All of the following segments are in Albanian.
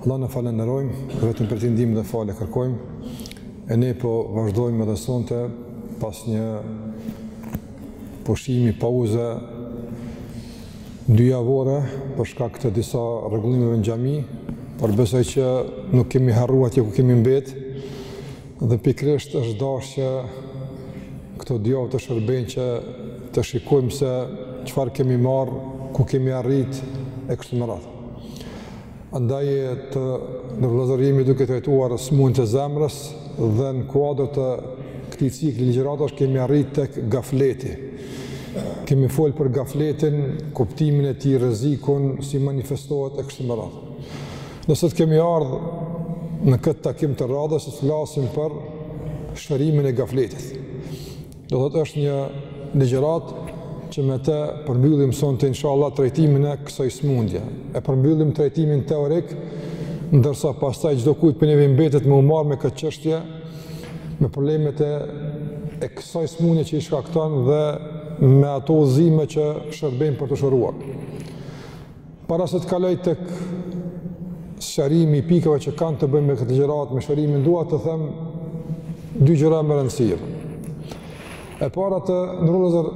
Allah e falënderojmë, vetëm prej tij ndihmë dhe falje kërkojmë, e ne po vazhdojmë edhe sonte pas një pushimi pauze dyjavore për shkak të disa rregullimeve në xhami, por besoj që nuk kemi harru atje ku kemi mbet dhe pikërisht është dash që këto dy javë të shërbejnë që të shikojmë se çfarë kemi marrë, ku kemi arrit e kështu me radhë. Andaj të nderuar vëllazër jemi duke trajtuar sëmundjet e zemrës dhe në kuadër të këtij cikli ligjëratash kemi arrit tek gafleti. Kemi fol për gafletin, kuptimin e tij, rrezikun, si manifestohet e kështu me radhë. Ne sot kemi ardhë në këtë takim të radhës të flasim për shërimin e gafletit. Do të thotë është një ligjërat që me të përmbyllim sonte inshallah trajtimin e kësoj smundje. E përmbyllim trajtimin teorik, ndërsa pastaj çdokujt prej neve mbetet me u marr me këtë çështje, me problemet e e kësaj smundje që i shkakton dhe me ato udhëzime që shërbejnë për t'u shëruar. Para se të kaloj tek sqarimi i pikave që kanë të bëjnë me këtë ligjëratë, me shërimin dua të them dy gjëra me rëndësi. E para të nderuar vëllezër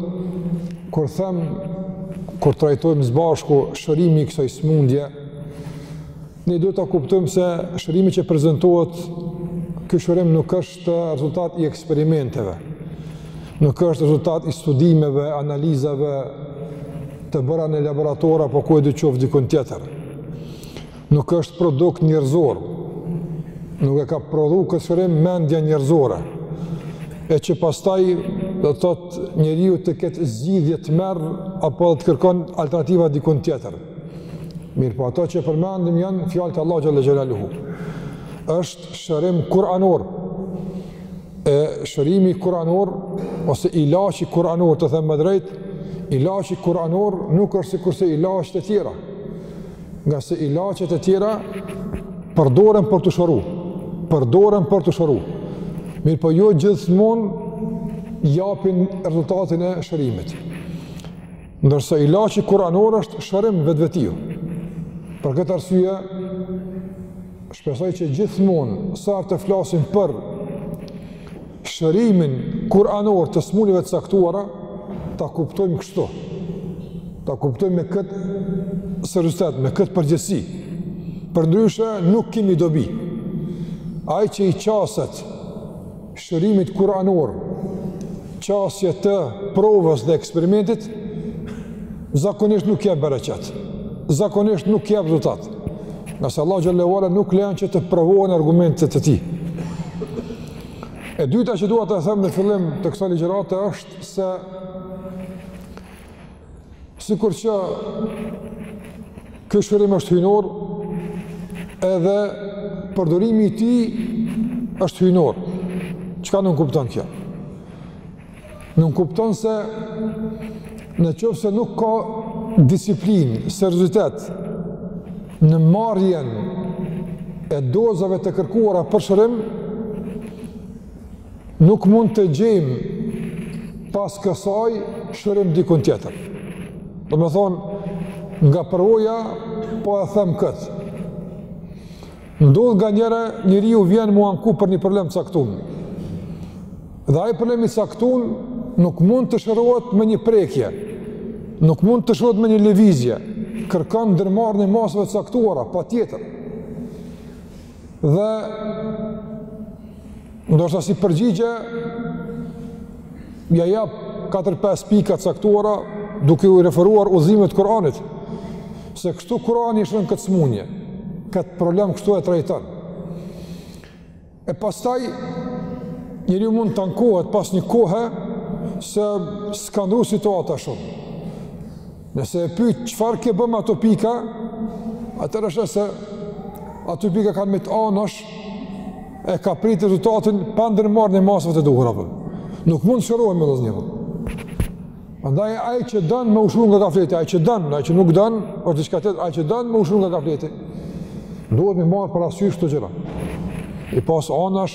kur them kur trajtojmë së bashku shërimi i kësaj smundje, Ne duhet ta kuptojmë se shërimi që prezantohet ky shërim nuk është rezultat i eksperimenteve. Nuk është rezultat i studimeve, analizave të bëra në laborator apo ku e di çfarë dikun tjetër. Nuk është produkt njerëzor. Nuk e ka prodhuar këtë shërim mendja njerëzore. E që pastaj do të thotë njeriu të ketë zgjidhje të merr apo të kërkon alternativa dikun tjetër. Mirëpo ato që përmendim janë fjalët e Allahut xhelle xhelaluhu. Është shërim kuranor. E shërimi kuranor ose ilaçi kuranor, të them më drejt, ilaçi kuranor nuk është sikurse ilaçet e tjera. Ngase ilaçet e tjera përdoren për t'u shëru, përdoren për t'u shëru. Mirëpo jo gjithmonë japin rezultatin e shërimit. Ndërsa ilaçi kuranor është shërim vetvetiu. Për këtë arsye shpresoj që gjithmonë sa herë të flasim për shërimin kuranor të smunjeve të caktuara, ta kuptojmë kështu. Ta kuptojmë me këtë seriozitet, me këtë përgjegjësi. Përndryshe nuk kemi dobi. Ai që i qaset shërimit kuranor, qasje të provës dhe eksperimentit, zakonisht nuk jep bereqet, zakonisht nuk jep rezultat, se Allah xhelle ve ala nuk lejon që të provohen argumentet të tij. E dyta që dua të them në fillim të kësaj ligjërate është se Sikur që ky shërim është hyjnor, edhe përdorimi i tij është hyjnor. Çka nënkupton kjo? Nënkupton se në qoftë se nuk ka disiplinë, seriozitet, në marrjen e dozave të kërkuara për shërim, Nuk mund të gjejmë pas kësaj shërim diku tjetër. Domethënë, nga përvoja, po e them këtë. Ndodh nganjëherë, njeri vjen m'u anku për një problem të caktun. Dhe ai problem i caktun nuk mund të shërohet me një prekje, nuk mund të shërohet me një lëvizje, kërkon ndërmarrjen e masave të caktuara, patjetër. Dhe ndoshta si përgjigje ja jap 4-5 pika të caktuara duke iu referuar udhëzimit të Kur'anit se kështu Kur'ani e sheh këtë smundje, këtë problem kështu e trajton. E pastaj njeriu mund të ankohet pas një kohe se s'ka ndrru situata shumë. Nëse e pyet çfarë ke bë me ato pika, atëherë sheh se ato pika kanë met anash e ka prit rezultatin pa ndërmarrë masat e duhura. Për. Nuk mund të shërohem me dhëzë Andaj ai që don me u shëru nga gafleti, ai që don, ai që nuk don, është diçka tjetër, ai që don me u shëru nga gafleti, duhet me marrë parasysh këto gjëra. I pas anash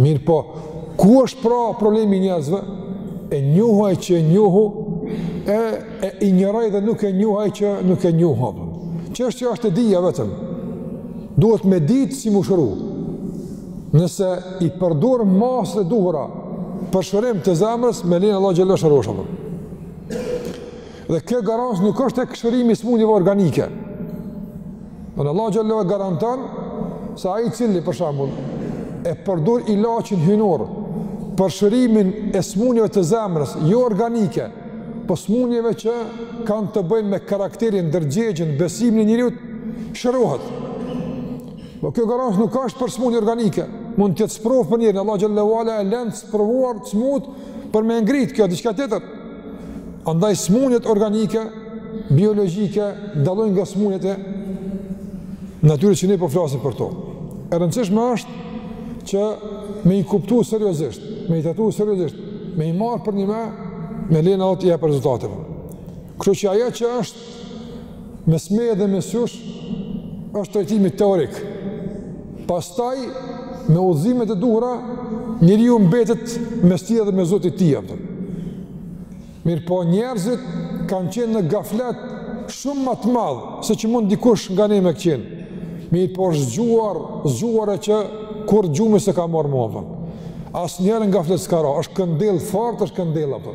Mirëpo, ku është pra problemi i njerëzve? E njohu ai që e njohu, e, e injoroi dhe nuk e njohu ai që nuk e njohu hapë. Çështja është e dija vetëm. Duhet me ditë si m'u shëru. Nëse i përdor masat e duhura për shërim të zemrës, me leje të Allahut xhelle shërohesh. Dhe kjo garancë nuk është tek shërimi i smundjeve organike. Po Allah xhelle garanton se ai i cili, për shembull, e përdor ilaçin hyjnor për shërimin e smundjeve të zemrës, jo organike, po smundjeve që kanë të bëjnë me karakterin, dërgjegjën, besimin e njeriut, shërohet. Po kjo garancë nuk është për smundje organike, mund të jetë sprovë për njerin, Allah xhelle e len të sprovuar të smut për me e ngritë, kjo diçka tjetër Andaj smunjet organike, biologjike, dallojnë nga smunjet e natyrës që ne po flasim për to. E rëndësishme është që me i kuptu seriozisht, me i trajtu seriozisht, me i marrë përnjime, në mënyrë që të jep rezultate. Kështu që ajo që është mes meje dhe mes jush është trajtimi teorik. Pastaj me udhëzimet e duhura njeriu mbetet mes tij edhe mes Zotit tij apo. Mirëpo njerëzit kanë qenë në gaflet shumë më të madh se që mund dikush nga ne me qenë. Mirëpo është zgjuar, zgjuar e që kurrë gjumi s'e ka marrë ma, apo. Asnjëherë n'gaflet s'ka ra, është këndell fort, është këndell, apo.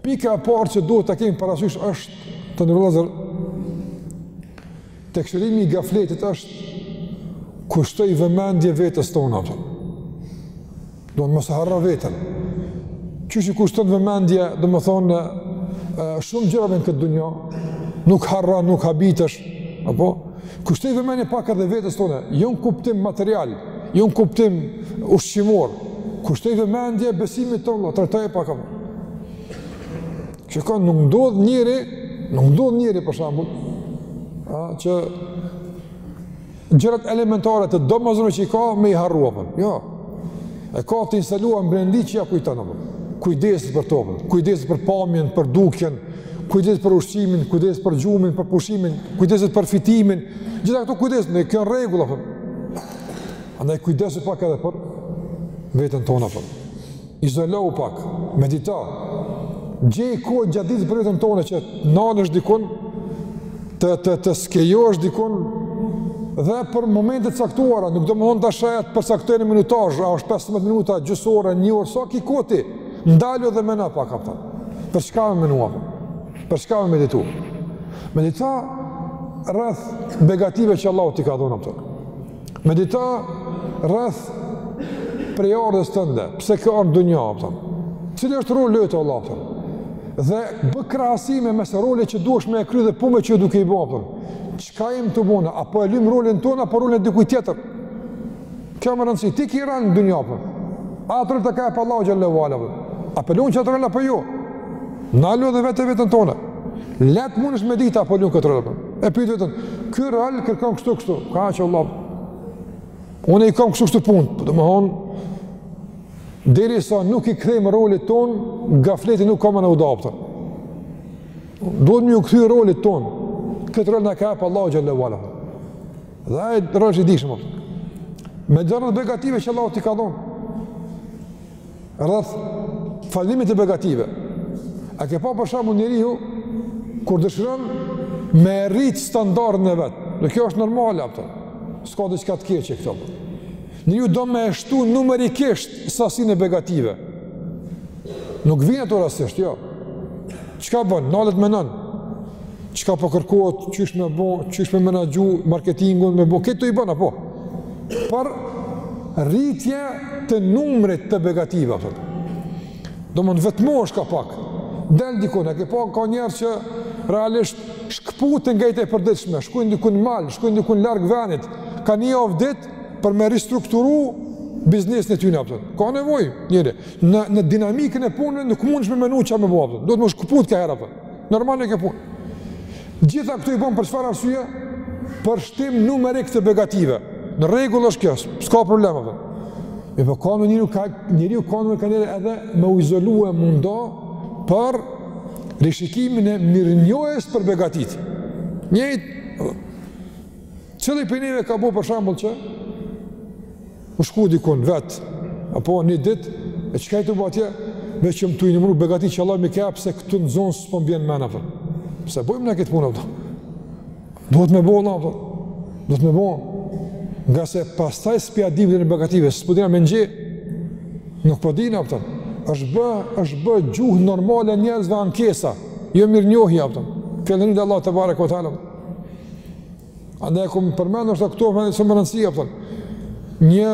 Pika e parë që duhet të kemi parasysh është të nderuar vëllezër, tek shërimi i gafletit është kushtoj vëmendje vetes tonë, apo. Domethënë mos e harro veten. Qysh i kushton vëmendje, domethënë shumë gjërave në këtë dunja, nuk harron, nuk habitesh, apo kushtoj vëmendje pak edhe vetes tonë, jo në kuptim material, jo në kuptim ushqimor, kushtoj vëmendje besimit tonë, trajtoje pak apo. Çka nuk ndodh njeri, nuk ndodh njeri për shembull, a, që gjërat elementare të domosdoshme që i ka me i harru, apo. Jo, e ka të instaluar në brendi që ia kujton, apo. Kujdeset për trupin, kujdeset për pamjen, për dukjen, kujdeset për ushqimin, kujdeset për gjumin, për pushimin, kujdeset për fitimin, gjitha këto kujdeset, kjo në rregull, apo. Andaj kujdesu pak edhe për veten tënde, apo. Izolohu pak, medito. Gjej kohë gjatë ditës për veten tonë që t'nalesh dikun, të të të skajohesh dikun dhe për momente të caktuara, nuk domethënë tash e përcaktojmë minutazhin, a është 15 minuta, gjysë ore, një orë, sa ki kohë ti. Ndalu dhe meno pak, a kupton. Për çka me menu? Për çka me meditu? Medito rreth begative që Allahu t'i ka dhënë, a kupton. Medito rreth prejardhjes tënde, pse ke ardh n'dunja, a kupton. Cili është roli jot, Allah, a kupton. Dhe bë krahasime mes rolit që duhesh me e kry dhe punëve që je duke i bo, a kupton. Çka jemi tu bo na, a po e lujmë rolin tonë, apo rolin e dikuj tjetër. Kjo me rëndësi, ti ki rol në dunja, a kupton. Atë rol ta ka jep Allahu xhele ve ala, a kupton. A po e lun qat rol, apo jo. Nalu dhe vete veten tënde. Lehtë mundesh me ditë a po e lun këtë rol. E pyet veten, ky rol kërkon kështu kështu, ka që Allah. Unë i kam kështu kështu punët, po domthon derisa nuk i kthehemi rolit ton, gafleti nuk ka me na u da, a kupton. Duhet me iu kthy rolit ton. Këtë rol na ka jep Allahu xhele ve ala. Dhe ai rol është i ditshëm. Medito rreth begative që Allahu t'i ka dhënë. rreth falënderimit të begative. A ke pa për shembull njeriu kur dëshiron me rrit standardin e vet. Dhe kjo është normale, a kupton? S'ka diçka të keqe këtu. Njeriu do me e shtu numerikisht sasinë e begative. Nuk vijnë ato rastësisht, jo. Çka bën? Nalet, menon. çka po kërkohet, qysh me bo, qysh me menaxhu, marketingun me bo, këto i bën apo. Për rritje të numrit të begative, a kupton. Domethënë vetmohet ka pak. Del dikun, e ke pa ka njerëz që realisht shkëputen nga e përditshme, shkojnë diku në mal, shkojnë diku larg venit, ka një javë ditë për me ristrukturu biznesin e tyne, a kupton. Ka nevojë njeri në në dinamikën e punës nuk mundesh me menu çka me bo, a kupton. Duhet me u shkëput kaherë, a kupton. Normale kjo punë. Gjitha këto i bën për çfarë arsye? Për shtim numerik të begative. Në rregull është kjo, s'ka problem, a kupton. E po ka njeriu kanjëherë, kanjëherë edhe me u izolu e mendu për rishikimin e mirënjohjes për begatitë. Njëjt Cili prej neve ka bo për shembull që u shku dikun vet apo një ditë e çka i të bo atje me që më të i numru begatitë që Allah m'i ka, pse këtu në zonë s'po më bjen në men, a kupton, pse s'e bojmë ne këtë punë për duhet me bo Allah për duhet me bo ngase pastaj s'po ia dim vlerën begative s'po dina me i njeh, nuk po dina, a kupton, është bë, është bë gjuhë normale e njerëzve ankesa jo mirënjohja për të këllërin dhe Allahut tebareke Andaj e kam përmend, është këto me rëndësi, a kupton, një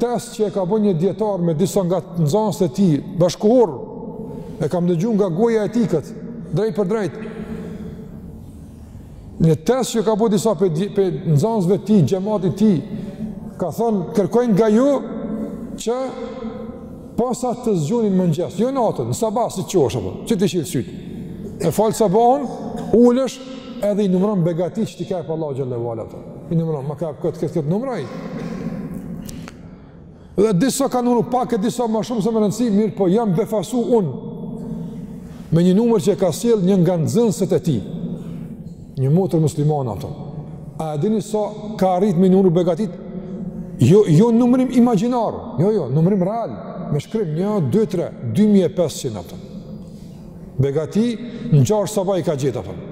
test që e ka bo një dijetar me disa nga nxënësit e tij, bashkëkohor, e kam dëgju nga goja e tij këtë, drejtpërdrejt, një test që ka bën disa prej, prej nxënësve të tij, xhematit tij, ka thënë, kërkoj unë nga ju që Posa të zgjoheni në mëngjes, jo natën, në sabah si t'çohesh, a kupton, që t'i çil sytë. E fal sabahun, ulesh edhe i numëron begatitë që t'i ka ba Allahu xhele ve ala. I numëron, ma ka kët kët kët numëroji. Dhe disa kanë numru pak e disa ma shumë, s'e me rëndësi, mirëpo jam befasu unë me një numër që e ka sjell një nga nxënësit e tij. Një motër muslimane, a kupton. A e dini sa ka arrit me numru begatitë? Jo, jo numrim imagjinar, jo, jo, numrim real, me shkrim, një, dy, tre, 2500, a kupton. Begati, në gjashtë sabah i ka gjet, a kupton.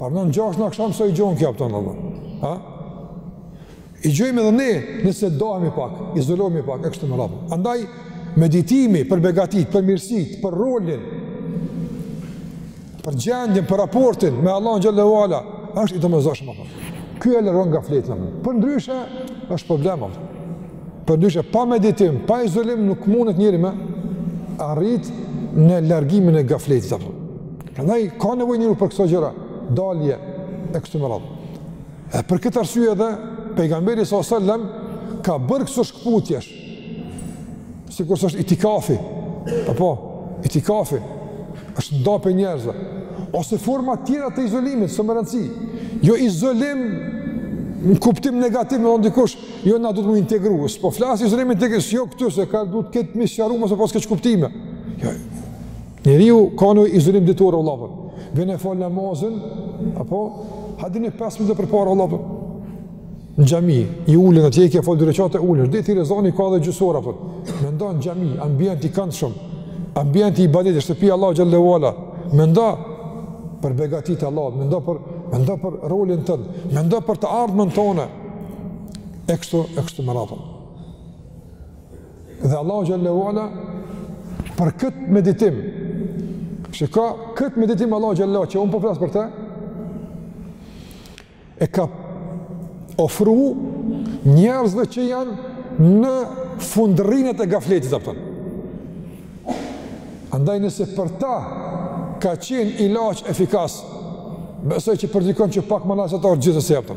Paramendo në gjashtë në aksham sa i gjen, a kupton. Ha? I gjejmë edhe ne nëse dohemi pak, izolohemi pak, e kështu me radhë. Andaj, meditimi për begatit, për mirësit, për rolin, për gjendjen, për raportin me Allahun xhelle ue ala, është i domosdoshëm, apo. Ky e largon gafletin, apo. Përndryshe, është problem, apo. Përndryshe, pa meditim, pa izolim, nuk mundet njeri me arrit në largimin e gafletit, apo. Andaj, ka nevojë njeriu për këso gjëra, dalje, e kështu me radhë. E për këtë arsye edhe pejgamberi alejhi selam ka bërë këso shkëputjesh. Sikurse është itikafi. Apo itikafi është nda prej njerëzve ose forma tjera të izolimit, shumë me rëndësi. Jo izolim në kuptim negativ, me thonë dikush, jo na duhet me u integru. S'po flas izolimin të kësë, jo këtu, se ka duhet këtë me sqaru, mos me pas keqkuptime. Jo, Njeriu ka një izolim ditor vëlla apo. Vjen e fal namazin, apo hajde ni 5 minuta përpara vëlla apo. Në xhami, ulesh atje i ke fal dy rekate ulesh, deri te ezani ka edhe gjysë ore apo. Mendo n'xhami, ambient i këndshëm, ambient i ibadetit, shtëpia e Allahut xhelle ue ala. Mendo për begatit e Allahut, mendo për mendo për rolin tënd, mendo për të ardhmen tane. E kështu, e kështu me radhë. Dhe Allahu xhelle ue ala për kët meditim. Shiko kët meditim Allahu xhelle që un po flas për të. E ka ofru njerëzve që janë në fundrinët e gafletit apo. Andaj nëse për ta ka qenë ilaç efikas, besoj që për dikon që pak ma nalt se ata gjithsesi apo.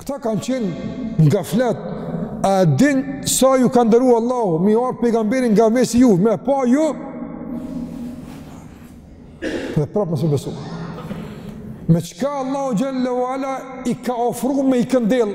Këta kanë qenë n'gaflet, a din sa ju ka dërgu Allahu, me ardh pejgamberi n'mesin ju, me pa ju, dhe prapë mos me i besu. Me çka Allahu xhelle ue ala i ka ofru me i këndell,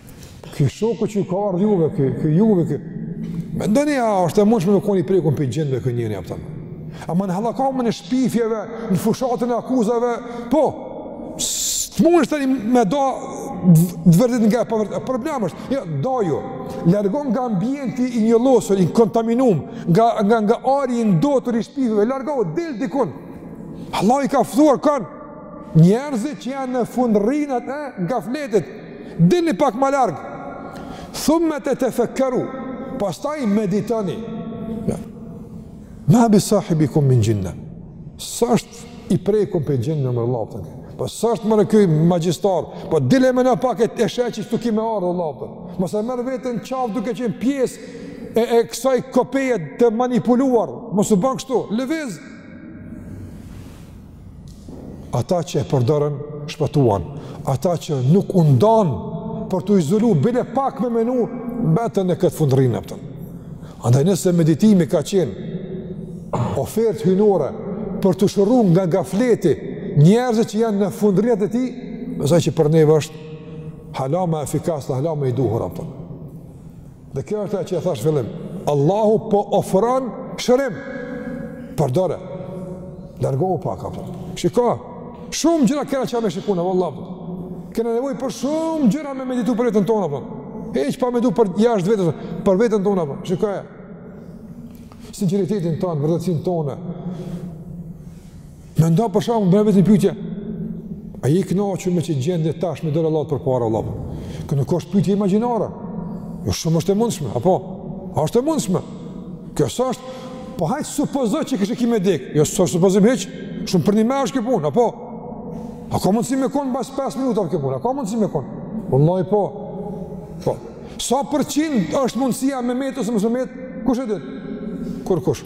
Ky shoku që ju ka ardhë juve, ky, ky juve, ky. Mendoni, a është e mundshme me kon i prekun prej xhinëve ky njeri, apo. Ama në halakamën e shpifjeve, në fushatën e akuzave, po, s'munesh ti me da të vërtetën nga e pavërteta, e problem është, ja, jo, daju, largohu nga ambienti i njollosur, i kontaminum, nga, nga, nga ajri i ndotur i shpifjeve, largohu, dil dikun, Allahu i ka ftuar kanë, Njerëzit që janë në fundrrinat e gafletit, dilni pak ma larg. Thumme tetefekkeru, pastaj meditoni. Ma bi sahibikum min xhinneh. S'është i prekun prej xhinnëve more vlla. Po s'është more ky magjistar. Po dil e meno pak e sheh çka t'ka ardh more vlla. Mos e merr veten n'qafë duke qenë pjesë e, e kësaj kopeje të manipuluar. Mos u ban kështu, lëviz. Ata që e përdorën shpëtuan. Ata që nuk u ndan për t'u izolu bile pak me menu mbetën në këtë fundërrinë apton. Andaj nëse meditimi ka qenë ofertë hyjnore për t'u shëru nga gafleti njerëzit që janë në fundërrinat e tij, mësaj që për neve është halama efikas dhe halama i duhur apton. Dhe kjo është ajo që e thash fillim. Allahu po ofron shërim. Përdore. Largohu pak apo. Shiko. Shumë gjëra kena ça me shiku o vëlla. Kena nevojë për shumë gjëra me meditu për veten tonë apo. Hiç pa meditu për jashtë vetes, për veten tonë apo. Shikoje sinqeritetin tonë, vërtetësinë tonë. Mendo për shembull, bëja vetes një pytje, a je i knaqun me qit gjendje tash me dole latë përpara Allahut. Kjo nuk është pytje imagjinare, jo shumë është e mundshme, apo? A është e mundshme? Kjo s'është, po hajt supozoje që kështu ki me dek, jo s'është supozim hiç, shumë përnime është kjo punë, apo? A ka mundësi me konë mas 5 minuta apo kjo punë, a ka mundësi me konë? Vallahi po, po. Sa për qind është mundësia me metë ose mos me metë, kush e di? Kurkush.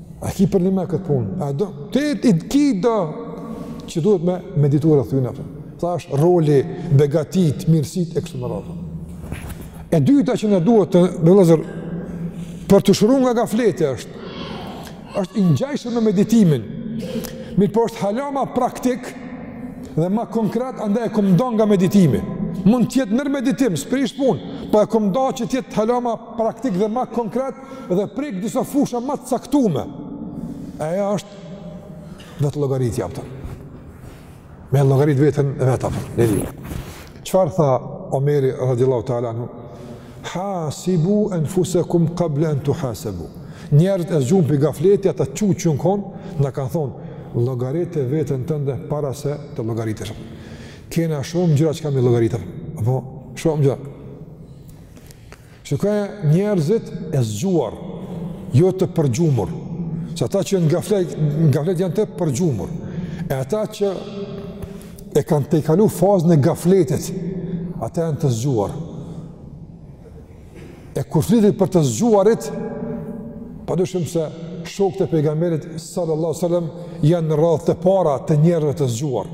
A ki përnime këtë punë? A do, ti, ti, ki do, që duhet me meditu rreth tyne, tha është roli, begatitë, mirësitë, e kështu me radhë. E dyta që na duhet vëllezër, për t'u shëru nga gafleti është, është i ngjashëm me meditimin, mirëpo është halama praktik dhe ma konkret, andaj e kom da nga meditimi. Mund të jetë nër meditim, s'prish punë, po e kom da që të jetë halama praktik dhe ma konkret, dhe prek disa fusha më të caktuara. Ajo është vetëllogaritja apo. Me llogarit veten e vet apo. Ne di. Çfarë tha Omeri radhiyallahu ta'ala anhu? Hasibu anfusakum qabla an tuhasabu. Njerëzit e zgjum pe gafleti ata çuçun kon, na kanë thon llogarite veten tënde para se të llogaritesh. Kena shumë gjëra çka me llogaritur. Apo shumë gjëra. Shikoji njerëzit e zgjuar, jo të përgjumur. Se ata që në gaflet, në gaflet janë të përgjumur. E ata që e kanë tejkalu fazën e gafletit, ata janë të zgjuar. E kur flitet për të zgjuarit, pa dyshim se shokët e pejgamberit sallallahu sallam janë në radhë të parë të njerëzve të zgjuar.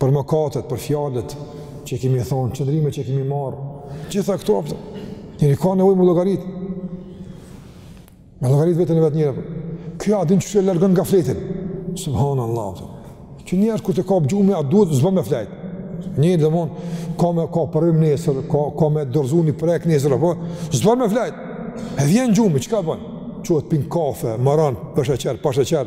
për mëkatet, për fjalët që kemi thonë, qëndrimet që kemi marrë, gjitha këto apton, njeri ka nevojë me llogarit, me llogarit veten e vet njeri, kjo a din çka e largon gafletin, subhanAllah, apton, që njeri kur të kap gjumi, a duhet s'bon me flet, njeri domethon, ka me ka provim nesër, ka, ka me dorzu një projekt nesër, apo, s'bon me flet, e vjen gjumi, çka bon, çohet pin kafe, ma ran, pa sheqer, pa sheqer,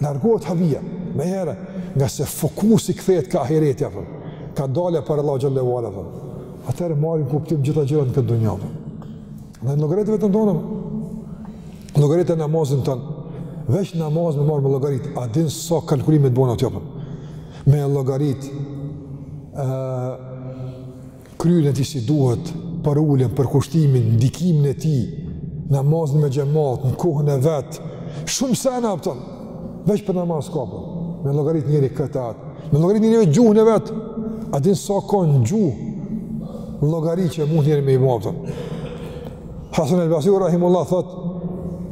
Largohet habija, menjëherë, ngase fokusi kthehet ka ahireti, apton, ka dalja para Allahut xhel-le ue ala, apton. Atëherë marrin kuptim gjitha gjërat në këtë dunja, apton. Llogarite veten tane, apton. Llogarite namazin tan, veç namazin me marrë me llogarit, a din sa kalkulimet bon aty, apton, me llogarit, kryerjen e tij si duhet, përuljen, përkushtimin, ndikimin e tij, namazin me xhemat, në kohën e vet, shumë sene, apton, veç për namaz apton, me llogarit njeri këtë, apton, me llogarit njeri vetë gjuhën e vet, a din sa ka në gjuhë llogari që mundet njeri me i mba, apton. Hasan el Basriu rahimehullah thot,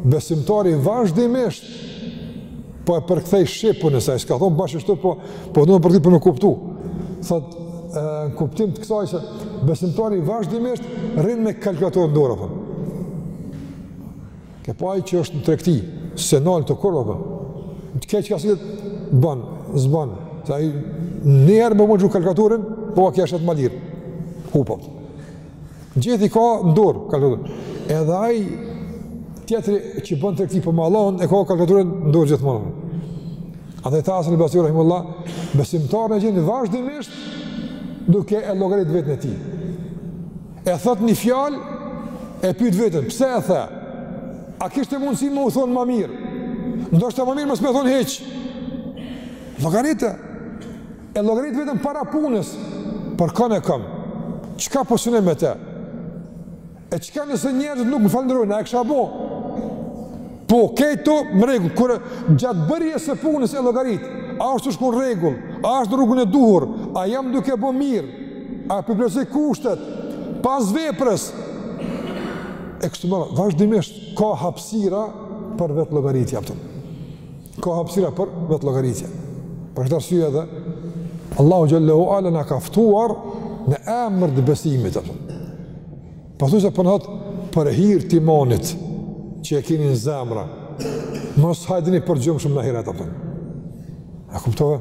besimtari vazhdimisht po e përkthej shqip unë, se s'ka thonë bash kështu, po, po du me përkthy për me kuptu. Thot, e, në kuptim të kësaj se besimtari vazhdimisht rrin me kalkulator në dorë, apton. Ke pa ai që është në tregti, s'e nal kurrë, apton. Në të keqë ka si këtë ban, s'ban, se ai njerë më më gjurë kalkulatorin, po a kja është atë malirë. Hupot. Gjith e ka në dorë kalkulatorin. Edhe ai tjetri që bën tek ti po mallin e ka kalkulatorin në dorë gjithmonë. Andaj tha Hasan el Basriu, rahimehullah, besimtarin e gjen vazhdimisht duke e llogarit veten e tij. E thot një fjalë, e pyt veten, pse e the? A kishte mundësi me u thonë ma mirë? Ndoshta ma mirë mos me thonë hiç. Llogarite. E llogarit veten para punës, për kën e kam, çka po synoj me te? E çka nëse njerëzit nuk më falënderojnë, a e kisha bo? Po, krejt në rregull, kur gjatë bërjes së punës e llogarit, a është tu shku në rregull, a është në rrugën e duhur, a jam duke bo mirë, a po i plotësoj kushtet, pas veprës, e kështu me radhë, vazhdimisht ka hapësira për vetëllogaritje, apton. ka hapësira për vetëllogaritje. Për këtë arsye edhe, Allahu xhel-le ue ala na ka ftuar në emër të besimit. Po thu se po na thot për hir t'imanit që e keni në zemra, mos hajdeni përgjumshëm në ahiret. A kuptove?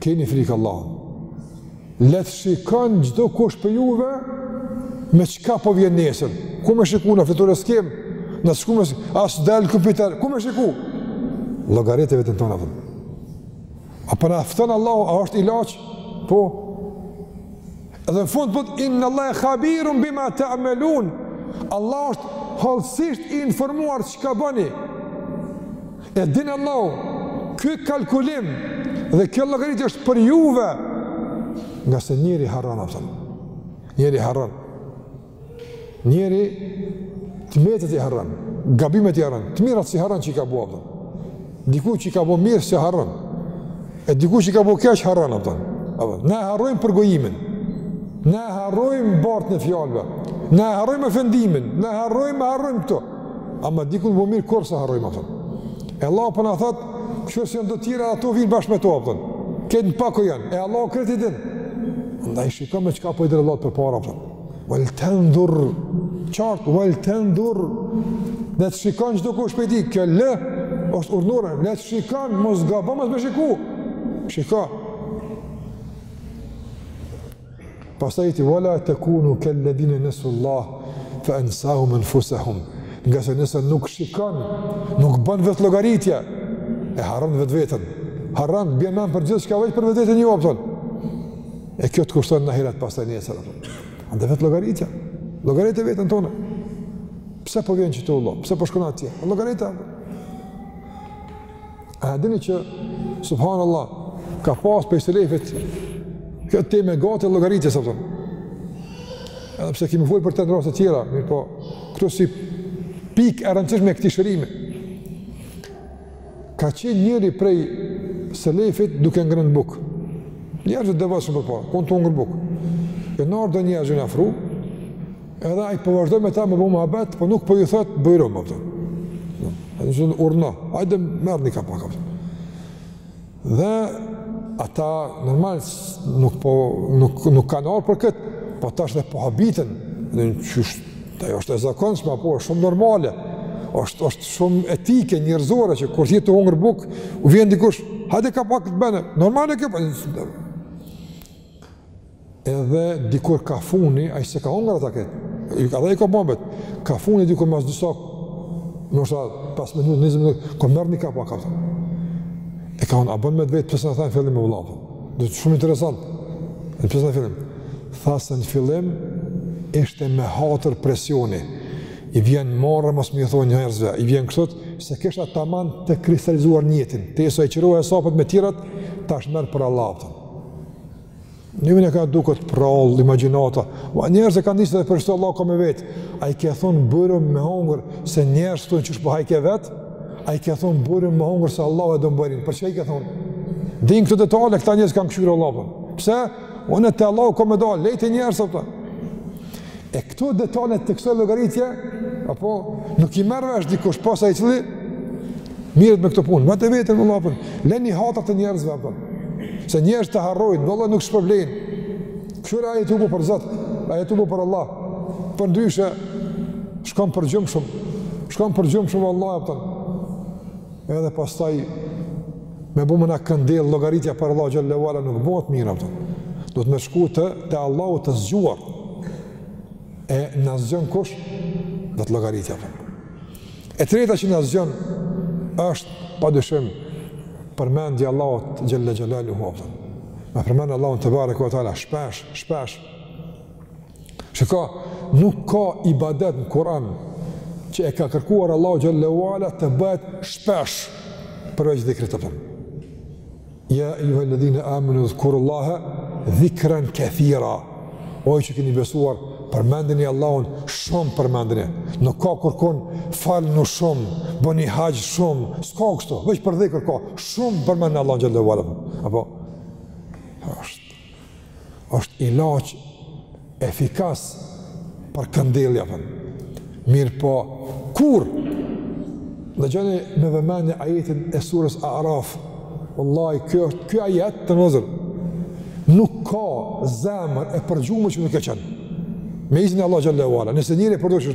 Keni frikë Allahun. Le t'shikon çdokush prej juve me çka po vjen nesër. Ku me shiku, në fletore s'kem? Në skumë as dal kompjuter. Ku me shiku? Llogarite veten tane, apton. A po na fton Allahu, a është ilaç? Po. Edhe në fund po thot inna Allahe habirun bima ta'malun. Allahu është hollësisht i informuar çka bëni. E din Allahu, ky kalkulim dhe kjo llogaritje është për juve, ngase njeri harron, a kupton. Njeri harron. Njeri të metat i harron, gabimet i harron, të mirat s'i harron që i ka bo, a kupton. Dikujt që i ka bo mirë s'i harron, e dikujt që i ka bo keq harron, a kupton. Na e harrojmë përgojimin, na e harrojmë bartjen e fjalëve, na e harrojmë ofendimin, ne harrojmë, harrojmë këto. Ama dikujt bo mirë kurrë s'e harrojmë, a kupton. E Allahu po na thot, kush është do të tjera ato vijn bashkë me ty, a kupton. Këto pako janë, e Allahu krejt i din. Andaj shiko me çka po i del Allahut përpara, a kupton. Wal tandhur, qartë, wal tandhur. Le të shikon çdokush po di, kjo l është urdhnore, le të shikon mos gabon mos me shiku. Shiko. Pastaj ajeti wala takunu kal ladina nasullah fa ansahum anfusahum. Ngase nëse nuk shikon, nuk bën vetëllogaritje, e harron vetveten. Harron, bjen men për gjithçka veç për vetveten jo, a kupton. E kjo të kushton në ahiret pastaj nesër, a kupton. Andaj vetëllogaritja. Llogarite veten tonë. Pse po vjen qëtu vlla? Pse po shkon atje? Llogarite. A e dini që subhanallahu ka pas prej selefit këtë temë gati llogaritjes, a kupton. Edhe pse kemi folur për të n'raste të tjera, mirëpo, këtu si pikë e rëndësishme e këtij shërimi. Ka qenë njëri prej selefit duke ngrënë bukë. Njerëz të devotshëm përpara, ka kon tu hongër bukë. E jan ardh do njerëz, jan afru, Edhe ai po vazhdon me ta me bo muhabet, po nuk po ju thot bujrum, a kupton. Hajde urdhno, hajde merrni ka pak, a kupton. Dhe ata normal nuk po nuk nuk kanë ardhur për kët, po tash dhe po habiten, do të thosh, ta është e zakonshme apo është shumë normale. Është është shumë etike njerëzore që kur ti je tu hungër bukë, vjen dikush, hajde ka pak të bënë. Normale kjo po. Edhe dikur ka funi, ai e ka hongër ata ketë. Edhe ka bo muhabet. Ka funi dikur mas disa, ndoshta pesë minut, njëzet minut, ka merrni ka pak, a kupton. E ka unë, a bënë me të vetë, pse s'na the n'fillim o vëlla. Dhe të shumë interesant. Dhe pse në fillim. Tha se në fillim, ishte me hatër presioni. I vjen marre, mos me i thonë njerëzve. I vjen keq, thot, s'e kisha taman të kristalizuar nijetin. Tash i qërova hesapet me tjerat, tash merr për Allah. Të. Neve na duket prall, imagjinatë. Ama njerëz e kanë nisur dhe për Allah ka me vet. A i ke thon bujrum me hongër se njerëz thon qysh po hajke vet. A i ke thon bujrum me hongër se Allahu e don bujarin. Për çka i ke thon? Din këto detale këta njerëz kanë kqyrë Allahun. Pse? Unë te Allahu kam me dal, lej ti njerëz, a kupton. E këto detale të kësaj llogaritje, a kupton, nuk i merr vesh dikush pos ai i cili merret me këto punë. Vetë vetëm Allah po. Leni hatër të njerëzve, a kupton. Se njerëzit harrojnë, valla nuk shpërblejnë. Kqyre a je tu bo për Zot, a je tu bo për Allah. Përndryshe shkon përgjumshëm. Shkon përgjumshëm Allah, a kupton. Edhe pastaj me bu me na këndell, llogaritja para Allahut xhelle ve ala nuk bëhet mirë, a kupton. Duhet me shku te, te Allahu të zgjuar, e na zgjon kush, dhe të logaritja për. E treta që na zgjon, është pa dyshim, përmendja e Allahut xhelle xhelaluhu, a kupton. Me përmend Allahun tebareke ve teala, shpesh, shpesh, Shiko, nuk ka ibadet në Kur'an që e ka kërkuar Allahu xhelle ve ala të bëhet shpesh përveç dhikrit të tij. Ja ejjuhalladhina amanu dhkurullaha dhikran kathira. O ju që keni besuar, përmendeni Allahun shumë përmendeni. Nuk ka kërku falnu shumë, bëni haxh shumë, s'ka kështu, veç për dhikr ka, shumë përmendni Allahun xhelle ve ala. Apo është është ilaç efikas për këndellje, a kupton. Mirëpo, kur dëgjoni me vëmendje ajetin e surës Araf, vallahi ky është ky ajet të mëzër. Nuk ka zemër e përgjumur që nuk e çon. Me iznin e Allahut xhelle ve ala, nëse njeri e përdor qysh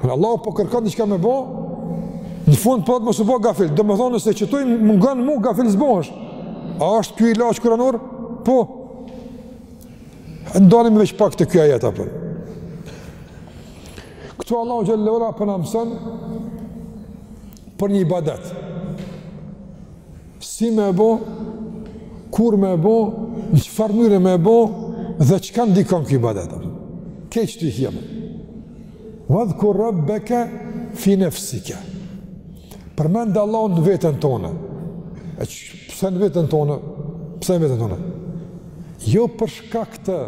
Pra Allahu po kërkon diçka me bo, në fund po thotë mos u bo gafil, domethënë nëse qeto i mbon mo gafil s'bohesh, a është ky ilaç kuranor? Po, ndalemi veç pak te ky ajet pra. Këtu Allahu xhelle ve ala po na mëson për një ibadet. Si me bo, kur me bo, në çfarë mënyre me bo, dhe çka ndikon ky ibadet. Keqë të i kjemë. Wadhkur rabbaka fi nafsika. Përmend Allahun në veten tonde. E pse në veten tonde? Pse në veten tonde? Jo për shkak të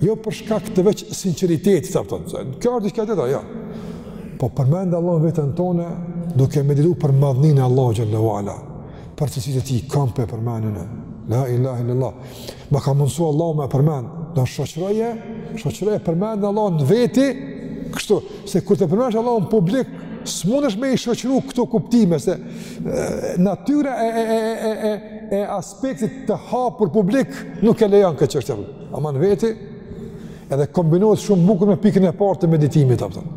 jo për shkak të veç sinqeritetit, a kupton. Kjo është diçka tjetër, jo. Po përmend Allahun në veten tonde duke medituar për madhninë e Allahut xhelle ve ala. Për cilësitë e tij kon pe përmend. La ilaha illallah. Ma ka mundësu Allahu me përmend, do shoqëroje, shoqëroje përmend Allahun në veti, kështu, se kur të përmendsh Allahun në publik, s'mundesh me i shoqëru këto kuptime, se natyra e, e, e, e, e, e aspektit të hapur publik nuk e lejan këtë çështje. Ama në veti, edhe kombinohet shumë bukur me pikën e parë të meditimit, a kupton.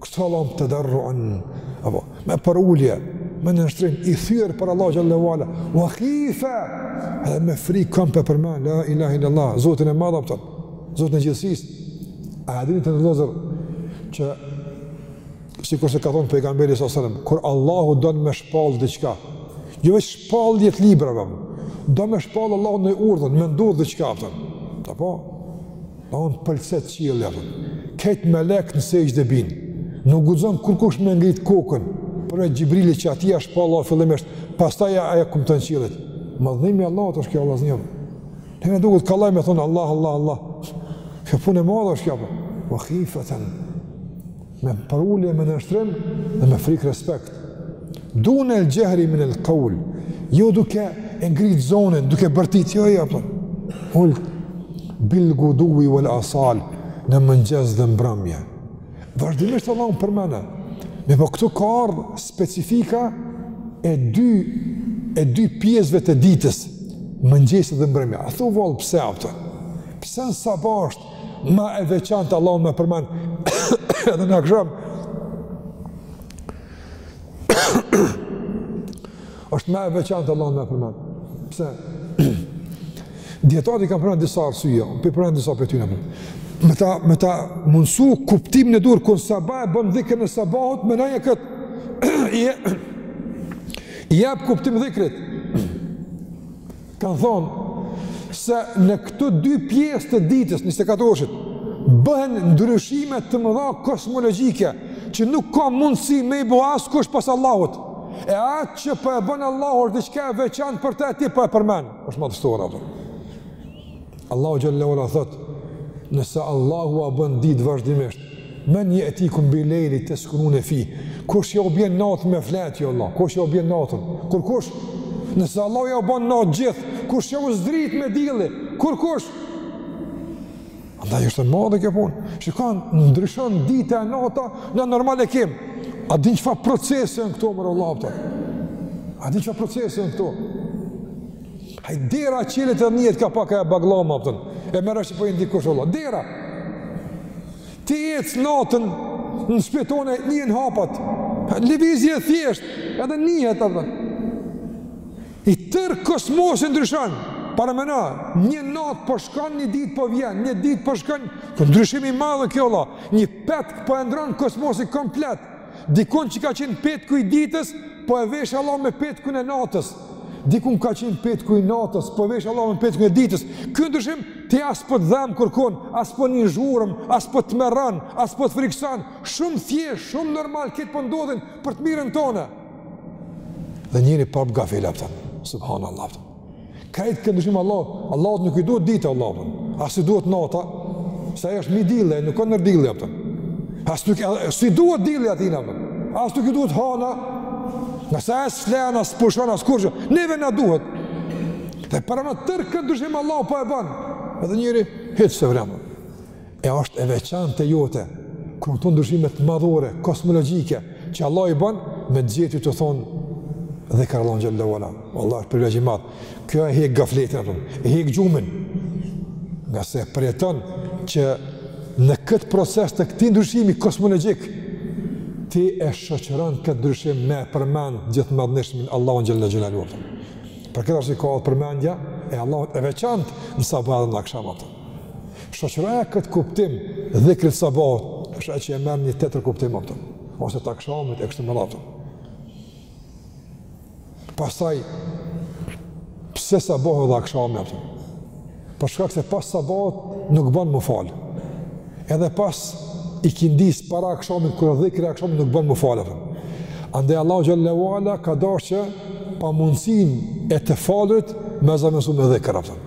Këtë hallam të dërruan, apo, me përulje, me nënshtrim, i thyer për Allah Xhelle ve Ala, ve hife, edhe me frikë me përmen, la ilahe il Allah, zotin e madh, apo, zotin e gjithësisë, a e dini në lozër, që, sikurse ka thonë pejgamberi s.a.s. Kur Allahu don me shpallë diçka, jo veç shpallë jetë libra, do me shpallë Allahu një urdhër, me ndodhë diçka, pëtër, apo, Mun pëlcet qielli, këta melekë në sexhde bin. Nuk guxon kurkush me ngritë kokën, përveç Xhibrili që atij ia shpall Allahu fillimisht, pastaj aj kumton qiellit. Ma dhimi Allah të është kjo Allah zënjëmë. Na na duket kollaj me thonë Allah, Allah, Allah. Kjo punë e madhë është kjo, po. Ve hife, Me përulje, me nënshtrim dhe me frikë respekt. Dune el xhehri min el kaul, jo duke e ngrit zonin, duke bërtit, jo, jo, për. Po. Bil guduvi uel asal, në mëngjes dhe mbrëmje. Vazhdimisht Allahun përmene. Mirëpo këtu ka ardhë specifika e dy, e dy pjesëve të ditës, mëngjesit dhe mbrëmje. A thu vallë pse, apo? Pse në sabah asht ma e veçantë Allahun me përmen edhe në akshám është ma e veçantë Allahun me përmen pse djetarët i kanë përmen disa arsye po përmen disa prej tyne me ta, me ta mundësu kuptimin edhe kur n'sabah e bon dhikrin e sabahut me nëjë këtë i jep kuptim dhikrit kanë thonë se në këto dy pjesë të ditës, 24 orëshit, bëhen ndryshime të mëdha kosmologjike, që nuk ka mundësi me i bo askush pos Allahut, e atë që po e bën Allahu, diçka e veçanë për të e ti po e përmen, është madhështore, apo. Allahu xhelle ve ala thot, nëse Allahu ua bën ditë vazhdimisht, men je'tikum bi lejlin teskunune fih, kush ja u bjen natën me fjet ja Allah, kush ja u bjen natën, kurkush, nëse Allahu ja u bën natë gjithë, kush ja u zdrit me diell, kurkush, Andaj është e madhe kjo punë. Shikon, ndryshon dita e nata, na normal e kem. A di çfarë procese janë këto more vlla, apo? A di çfarë procese janë këto? Haj dera çelet edhe nihet ka pak ajo bagllama, apo, e merr vesh që po hin dikush Allah, dera! Ti ec natën në shpi tone, nihen hapat, lëvizje e thjesht, edhe nihet apo. I tërë kosmosi ndryshon, paramenoje, një natë po shkon, një ditë po vjen, një ditë po shkon, ky ndryshim i madh, ja Allah, një petk po e ndrron kosmosi komplet, Dikun që ka qenë petku i ditës, po e vesh Allah me petkun e natës. Dikun ka qenë petku i natës, po e vesh Allah me petkun e ditës. Ky ndryshim, ty as po të dhem kërkun, as po nin zhurmë, as po të tmerron, as po të frikson. Shumë thjesht, shumë normal, këto po ndodhin për të mirën tonë. Dhe njeri prapë gafil, a kupton. Subhanallah, a kupton. Krejt këtë ndryshim Allahu, Allahut nuk i duhet dita Allah, as i duhet nata, se ai është mi dill, nuk o nër dill, a kupton. as nuk, as i duhet dilli atina, a kupton. as nuk i duhet hana, ngase as flen, as pushon, as kurgjo, neve na duhet. Dhe për ne tërë këtë ndryshim Allahu po e ban, edhe njeri hiç s'e vren. E është e veçantë e jote, kur në këto ndryshime madhore, kozmologjike, që Allahu i ban, me të gjet tu thonë dhikër Allahun xhele ve ala. Allah është përgjë i madh. Kjo e hek gafletin, a kupton, e hek gjumin. Ngase përjeton që në këtë proces të këtij ndryshimi kozmologjik, ti e shoqëron këtë ndryshim me përmend gjithë madhështinë e Allahut xhele ve ala. Për këtë arsye ka ardh përmendja e Allahut e veçantë në sabah edhe në aksham, a kupton. Shoqëroja këtë kuptim dhikrit të sabahut, e sheh që e merr një tjetër kuptim, a kupton, ose të akshamit, e kështu me radhë, a kupton. Pastaj, pse sabahu dhe akshami, a kupton? Për shkak se pas sabahut nuk ban m'u fal. Edhe pas ikindisë para akshamit, kur dhikri i akshamit nuk ban m'u fal, a kupton. Andaj Allahu xhele ve ala ka dasht që pamundësinë e të falurit me zavendësu me dhikër, a kupton.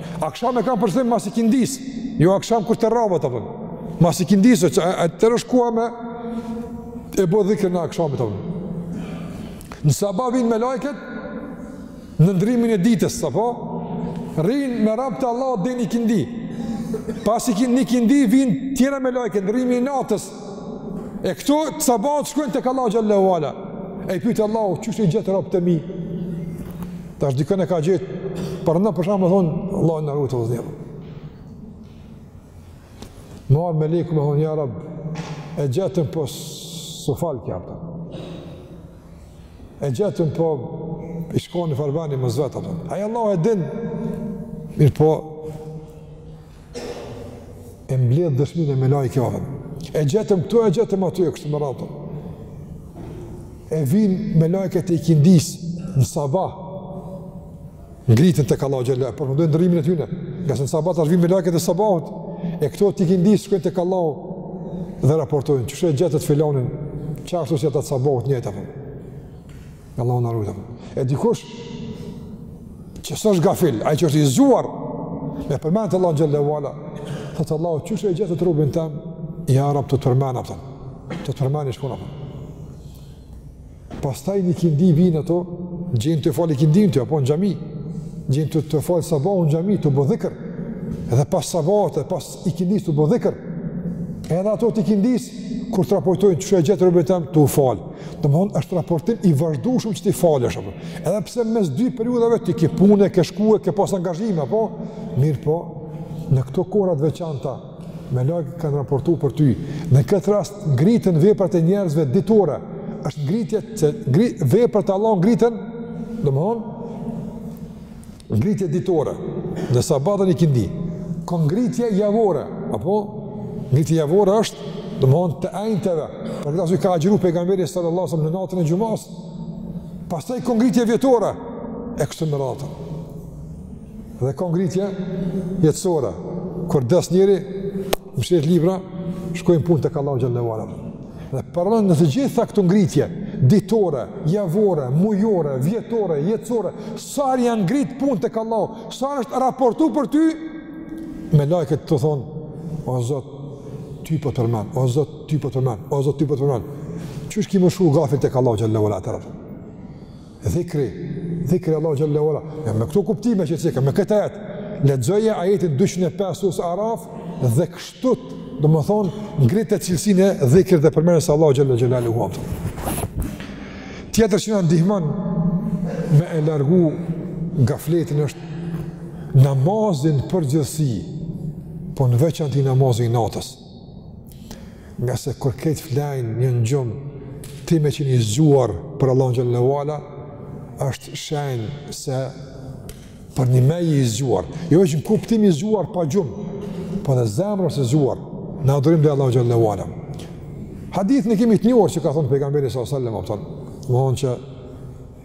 Aksham e kam për qëllim mas ikindisë, jo aksham kur terr bahet, a kupton. Mas ikindisë, atëherë është koha me e bo dhikrin e akshamit, a kupton. Në sabah vijnë melajket, në ndërrimin e ditës, a po, rrinë me robtë e Allahut deri n'ikindi. Pas ikindie vijnë tjera melajke, ndërrimi i natës. E këto të sabahut shkojnë tek Allahu xhele ve ala. E i pyet Allahu, qysh i gjetët robtë e mi? Tash dikën e ka gjet për në për shembull tu thon Allah na ruaj të dhënë. Mor meleku me thonë ja Rab e gjetëm po s'u fal ky, a kupton. E gjetëm po i shkon në farbani mos vet apo. Ai Allah e din. Mirëpo e mbledh dëshminë e melajkeve. E gjetëm këtu, e gjetëm aty, e kështu me radhë. E vijnë melajket e ikindisë, në sabah, ngriten tek Allahu xhele, e përfundojnë ndërrimin e tyne, ngase në sabah tash vijnë melajket e sabahut, e këto të ikindisë shkojnë tek Allahu dhe raportojnë, qysh e gjetët filonin, qashtu si ata të sabahut njëjtë, a kupton. Allahu na ruajt. E dikush që s'është gafil, ai që është i zgjuar me përmendje të Allahut xhelle ue ala, thot Allahu qysh e gjetët robin tem, ja rab tu t'përmend ty. Tu t'përmend ish kon. Pastaj n'ikindi vijnë ato, gjejnë tu falë ikindinë ty, apo në xhami, gjejnë ty tu falë sabahun në xhami, tu bo dhikër, edhe pas sabahut, pas ikindisë tu bo dhikër, edhe ato të ikindisë, kur të raportojnë që e gjetëm robin tan tu u falë. Domethonë, është raportim i vazhdueshëm që ti falesh, apo. edhe pse mes dy periudhave ti ke pune, ke shkue, ke pas angazhime, apo, mirëpo, në këto kohëra t'veçanta, melaikt kanë raportu për ty, në këtë rast ngriten veprat e njerëzve ditore, është ngritja që ngri, veprat te Allahu ngriten, domethonë, Ngritje ditore, në sabah dhe n'ikindi, ka ngritje javore, apo? Ngritje javore është, domethonë, të enjteve, për këtë arsye i ka agjëru pejgamberi sallallahu sallam në natën e xhumas, pastaj ka ngritje vjetore, e kështu me radhë. Dhe ka ngritje jetësore, kur des njeri, mshelet libri, shkojnë punët tek Allahu xhelle ue ala. Dhe paramendo në të gjitha këto ngritje, ditore, javore, mujore, vjetore, jetësore, sa herë janë ngrit punët tek Allahu, sa herë është raportu për ty, melaiket tu thonë, o Zot, ty po të përmend, o Zot, ty po të përmend, o Zot, ty po të përmend. Qysh ki me u shkru gafil tek Allahu xhelle ue ala atëherë? Dhikri, dhikri i Allahut xhelle ue ala. Ja me këto kuptime që i ceka, me këtë ajet. Lexoje ajetin 205 sures Araf dhe kështu, domethënë, ngrite cilësinë e dhikrit dhe përmendjes së Allahut xhelle xhelaluhu. Tjetër që na ndihmon me e largu gafletin është namazi n'përgjithësi, po në veçanti namazi i natës. Ngase kur krejt flejnë, janë në gjumë, ti me qenë i zgjuar për Allahun xhelle ue ala, është shenjë se përnjime je i zgjuar. Jo veç në kuptim i zgjuar pa gjumë, po edhe zemra është e zgjuar në adhurim të Allahut xhelle ue ala. Hadithin e kemi të njohur që ka thonë pejgamberi s.a.s. Domethonë që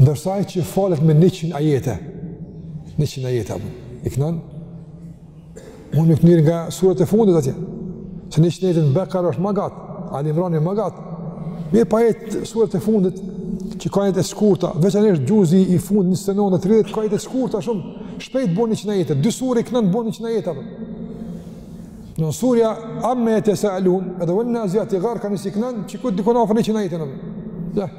Ndërsa ai që falet me 100 ajete, 100 ajete apo i kënon? Unë nuk njëri nga surat e fundit atje. Se 100 ajete në Bekare është më gat, Ali Imran është më gat. Mirëpo po jetë surat e fundit që kanë ajete t'shkurta, veçanërisht xhuzi i fundit 29 dhe 30 kanë ajete t'shkurta shumë. Shpejt bën 100 ajete, dy sura i kënon bën 100 ajete apo. Në surja Amme jetesaelun, edhe Ven-naziati garkan nëse i kënon, që këto dy kanë afër 100 ajete dhe.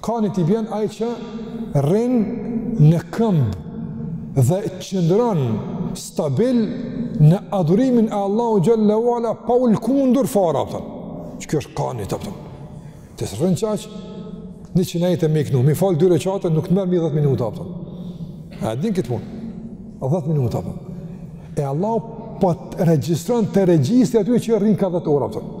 Kanit i bjen ai që rrin në këmbë dhe qëndron stabil në adhurimin e Allahut xhel-le ve ala pa u lkundur fare a kupton. Kjo është kanit a kupton. Të rrin çaq njëqind ajete me i knu, me i fal dy rekate nuk të merr më 10 minuta a kupton. A e din këtë punë? 10 minuta a kupton. E Allahu po regjistron te regjistri i atyre që rrinë ka 10 orë a kupton.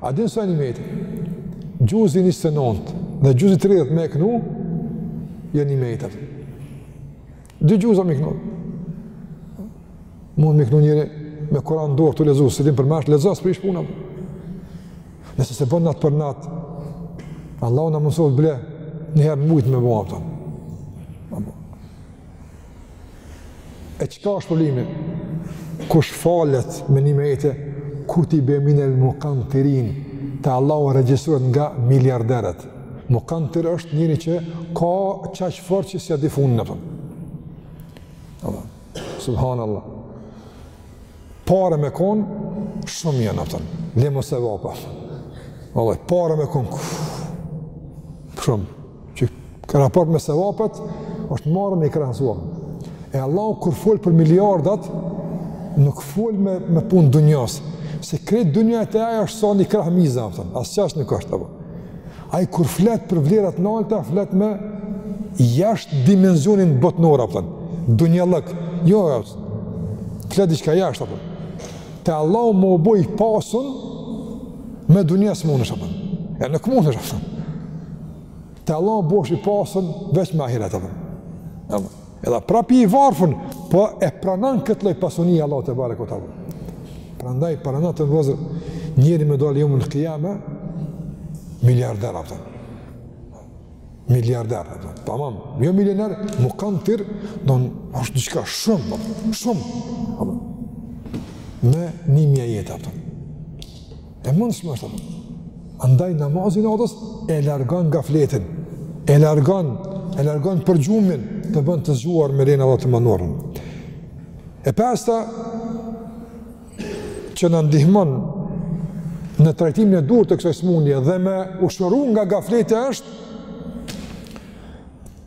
A din sa janë një mijë ajete? Xhuzi 29 dhe xhuzi 30 me i knu, janë një mijë ajete. Dy xhuza me i knu. Mund me knu njeri me Kuran n'dorë tu lexu, s'e din përmendsh, lexo s'prish puna. Nëse s'e bën natë për natë, Allahu na e mundësoftë bile, njëherë n'muj me bo, a kupton. E çka është shpërblimi? Kush falet me një mijë ajete, kutibe minel mukantirin, te Allahu regjistrohet nga miliarderët. Mukantir është njeri që ka qaq fort që s'ia din fundin a kupton. Subhanallah. Pare me kon, shumë janë, a kupton, le më sevape. Allaj, pare me kon, shumë, në raport me sevapet, është marre me i krahasuar. E Allahu, kur fol për miliardat, nuk fol me, me punë dunjasë, se krejt dunjaja te ai është sa një krah mize, a kupton, as qaq nuk është, a kupton. Ai kur flet për vlera të nalta, flet me jashtë dimensionin botnor a kupton. Dunjallëk, jo a kupton. Flet diçka jashtë a kupton. Te Allahu me u bo i pasun me dunja s'munesh a kupton. E nuk munesh. Te Allahu bohesh i pasun veç me ahiret a kupton. Edhe prapë i varfun, po e pranon këtë lloj pasunie Allahu tebareke ve teala. Prandaj para natën vëzë njeri me dol jeumul kijame miliarder a kupton. Miliarder a kupton. Tamam, jo milioner, mukantir, don është diçka shumë, shumë. Me një mijë ajete a kupton. E mundshme është a kupton. Andaj namazi i natës e largon gafletin, e largon, e largon për gjumin të bën të zgjuar me lena dhe të manorën. E pesta, që na ndihmon në trajtimin e duhur të kësaj smundje dhe me u shëru nga gafleti është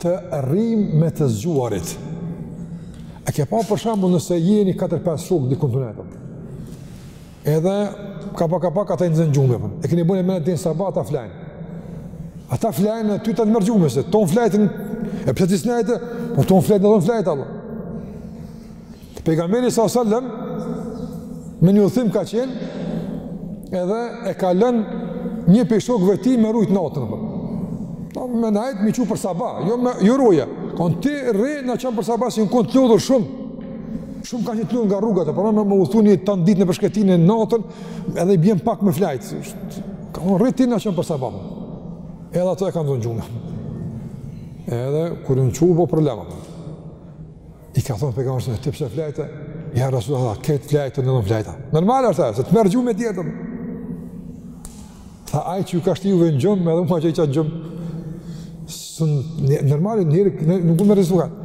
të rrim me të zgjuarit. A ke pa për shembull nëse jeni 4-5 shokë dikun tu nejt? Edhe ka pak ka pak ata i nxën gjumi apo. E keni bënë më din sa ba ata flajn. Ata flajn edhe ty të nxën gjumi se ton flajtin. E pse ti snajt? Po ton flajt do ton flajt apo. Pejgamberi sa sallam me një udhëtim ka qen edhe e ka lën një prej shokve t'vet me rujt natën apo. Po me ndejt me i çu për sabah, jo më jo roja. Kon ti rri na çon për sabah se jon kon të lodhur shumë. Shumë kanë qenë t'lodhun nga rruga, e përna me udhtu tanë ditën nëpër shkretinë e natën, edhe i bjen pak me flajtë. Ka rri ti na çon për sabah. Edhe ato e ka zonë gjumi. Edhe kur jon çu, po problema. I ka thonë pejgamberi, ti përse flajte, ja Resulallah, krejt flajtën, edhe un flajta. Normal është e, se të merr gjumi e tjetëm. Tha ai që ju ka shti juve në gjumë, me edhe mua që i qatë gjumë. Sën, një, normal, njeri, në, nuk më rrëzë dukat.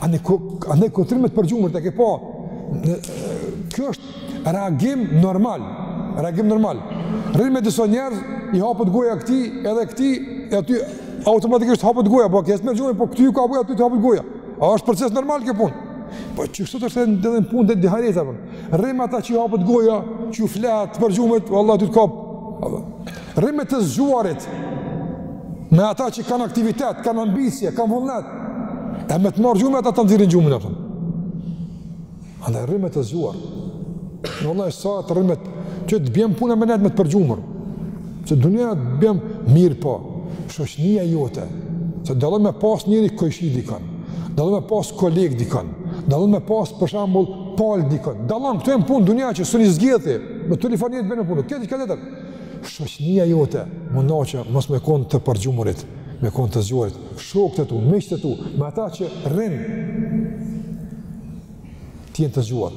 A ne, ko, a ne kur rrim me t'përgjumur, të kap, apo. Në, kjo është reagim normal. Reagim normal. Rrin me disa njerëz, i hapet goja këtij, edhe këtij, e ty automatikisht hapet goja, po kësë me gjumër, po këtij iu hap goja, e ty të hapet goja. A është proces normal kjo punë. Po që kështu të është edhe në punë ahireti, apo. Rri me ata që u hapet goja, që ju flehet, të përgjumët, vallahi, ty të kap. Rri me të zgjuarit, me ata që kanë aktivitet, kanë ambicie, kanë vullnet, e me të marrë gjumi, ata ta nxjerrin gjumin, a kupton. Andaj, rri me të zgjuar. Vallahi, e sa të rrimë me të, që të bjen puna me ndejt me të përgjumur. Se dunja të bjen, mirëpo shoqnia jote. Se dallon me pas njëri kojshi dikon, dallon me pas koleg dikon, dallon me pas për shembull pal dikon. Dallon këto janë punë dunjaje që s'un i zgjedh ti, me telefon e bën punë. Këtë këtë tjetër. Shoqnia jote mundohu mos me kon të përgjumurit, me kon të zgjuarit. Shokët e tu, miqtë e tu, me ata që rrin të jenë të zgjuar.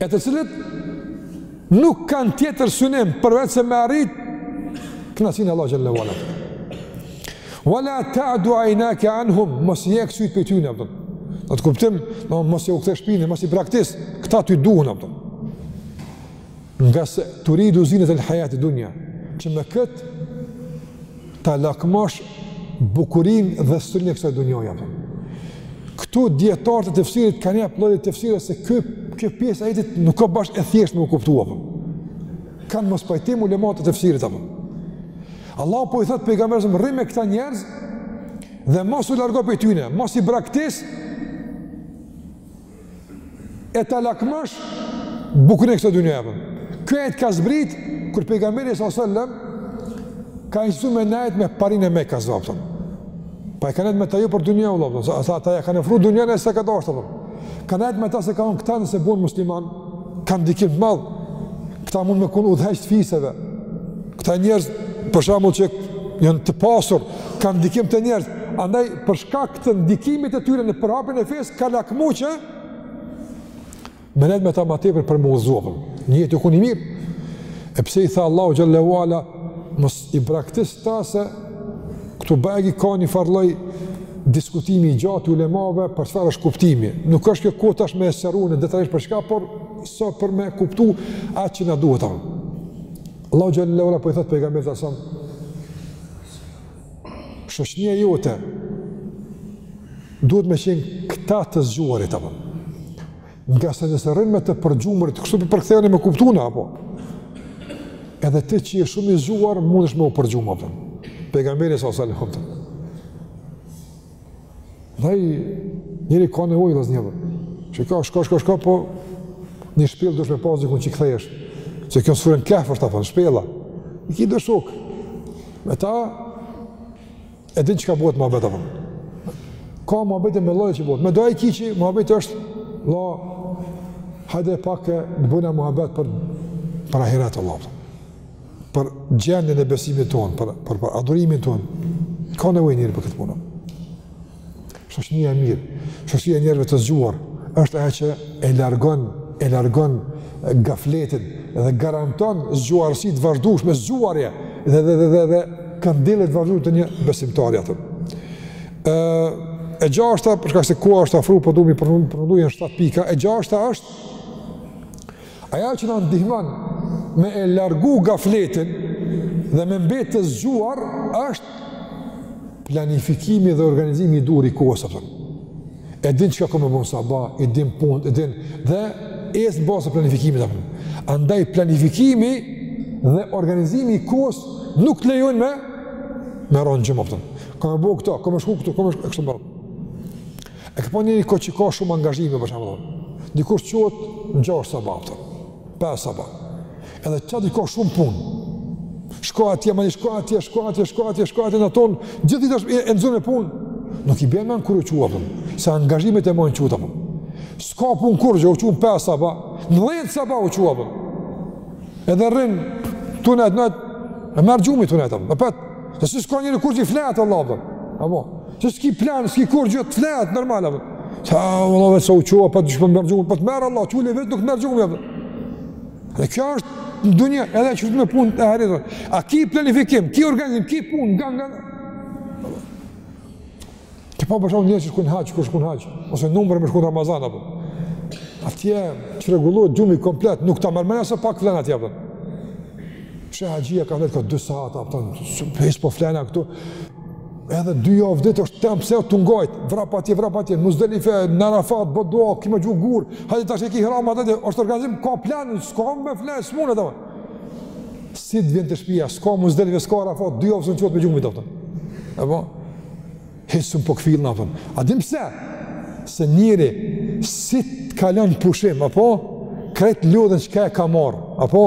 e të cilët nuk kanë tjetër synim përveç se me arrit knaqsinë e Allahut xhelle ve ala. Ve la ta'du ajnake anhum, mos i hek sytë prej tyne, a kupton. Në atë kuptim, në mos iu kthe shpinën, mos i braktis, këta ty duhen, a kupton. Ngase turidu zinetel hajati dunja, që me këtë Ta lakmosh bukurinë dhe stolinë e kësaj dunjaje. Këtu dijetarët e tefsirit kanë plot tefsire se kjo, kjo pjesë e ajetit nuk ka bash e thjeshtë me u kuptu, apo. Kanë mospajtim ulemat e tefsirit, apo. Allahu po i thotë pejgamberit rri me këta njerëz dhe mos u largo prej tyne, mos i braktis e ta lakmësh bukurinë e kësaj dynjaje apo. Ky ajet ka zbrit kur pejgamberi sa sallam ka nis me nejt me parin e Mekës apo. Pra ka nejt me ta jo për dynja vëlla apo. Se ata ia kanë ofru dynjanë sa ka dashur apo. Ka nejt me ta se ka thon këta nëse bëhen musliman kanë ndikim të madh. Këta mund me kon udhëheqës të fiseve. Këta njerëz, për shembull që janë të pasur, kanë ndikim te njerëz. Andaj, për shkak të ndikimit të tyre në përhapjen e fesë, ka lakmu që me nejt me ta ma tepër për me i udhëzu apo. Nijeti u kon i mirë. E pse i tha Allahu Xhelle ue Ala, mos i braktis ta se këtu bajagi ka një farloj diskutimi i gjatë i ulemave për çfarë është kuptimi. Nuk është kjo kohë tash me e sqaru në detajisht për çka, por sa për me kuptu atë që na duhet apo. Allahu Xhelle ue Ala po i thotë pejgamberit asam, shoqnia jote, duhet me qenë këta të zgjuarit, apo. Ngase nëse rrin me të përgjumurit, kështu po e përkthejmë me kuptu na, apo. Edhe ti që je shumë i zgjuar, mundesh me u përgjumë, apo. Pejgamberi sa o salim, Ndaj, njeri ka nevojë dhe zhjevë. Që ka, shka, shka, shka, po një shpellë duhesh me pas një ku që i kthehesh. Që kjo në suren Kehf është, apo, shpella. Në ki dhe shokë. Me ta, e din çka bëhet muhabet, apë. Ka muhabete me lloj që bëhet. Me do e ki që muhabet është, vlla, hajde e pak e bëjmë muhabet për, për ahiret, Allah. për gjendjen e besimit tonë, për, për, për adhurimin tonë, ka nevojë njeri për këtë punë. Shoqnia e mirë, shoqnia e njerëzve të zgjuar, është ajo që e largon, e largon gafletin dhe garanton zgjuarsi të vazhdueshme zgjuarje dhe dhe dhe dhe, dhe kthjelltësi të vazhdueshme të një besimtari apo. E, e gjashta, për shkak se koha është afru, po du me i përmend janë 7 pika, e gjashta është Ajo që na ndihmon me e largu gafletin dhe me mbetë të zgjuar është planifikimi dhe organizimi i duhur i kohës apo. E din çka ka me bo sabah, e din punën, e din dhe ec n'bazë planifikimit apo. Andaj planifikimi dhe organizimi i kohës nuk të lejon me me ra n'gjumë apo. Ka me bo këta, ka me shku këtu, ka me shku këtu, këtu më E këpo një një që ka shumë angazhime, për shembull. Dikush çohet në gjashtë sabah, pesë sabah. Edhe që atë i ka shumë punë. Shko atje, ma një shko atje, shko atje, shko atje, shko atje, në tonë, gjithë ditë është i nxanun me punë. Nuk i bjen në men kur u çu, se angazhimet e mbajnë çut, S'ka punë kurrë që u çu pesë sabah, në dhjetë sabah u çu, Edhe rrin, tu nejt, e merr gjumi tu nejt, e petë, se si s'ka njeri kurgjë i fletë, Allah, dhe, Që s'ki plan, s'ki kurgjë të flehet normal apo. Sa vëlla vetë sa u çova pa dish po më gjumë, po të merr Allah, çuli vetë nuk merr gjumë apo. Dhe kjo është në dunja, edhe që të me punë të ahiretit. A ki planifikim, ki organizim, ki punë, nga nga. Ti po bashkon njerëz që kanë haxh, kush shku në haxh, ose n'umre me shku n'Ramazan apo. Atje çrregullohet gjumi komplet, nuk ta merr menja sa pak flen atje apo. Që haxhia ka fletë 2 sahat apo, pse po flenë këtu? Edhe dy javë ditë është tempo se tu ngajt, vrap atje, vrap atje, Muzdelife, në Arafat, bë dua, ki me gju gur, hajde tash e ki ihramat, është organizim, ka plan, s'ka me fle, s'mune të vërë. Si të vjen te shpia, s'ka Muzdelife, s'ka Arafat, dy javë së në qëtë me gjumit, a kupton. E po, hiç s'un po kfillna, a kupton. A din pse, se njëri, si të kalon pushim, apo, krejt lodhjen çka e ka marrë, apo,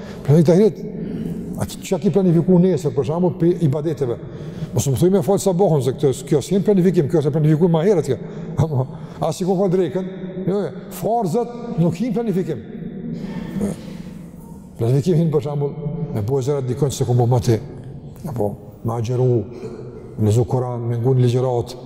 Plani i ahiretit, a ki, çka ki planifiku nesër, për shembull, prej ibadeteve. Mos më thuj me falë sabahun, se këtë, kjo s'hin n'planifikim, kjo s'e planifiku ma herët, kjo. Apo, as e kom falë drekën, jo, jo, farzet nuk hin n'planifikim. Planifikim hin, për shembull, me bo ziaret dikën që s'e ke bo moti. Apo, me agjëru, me zu Kuran, me ngu ligjëratë,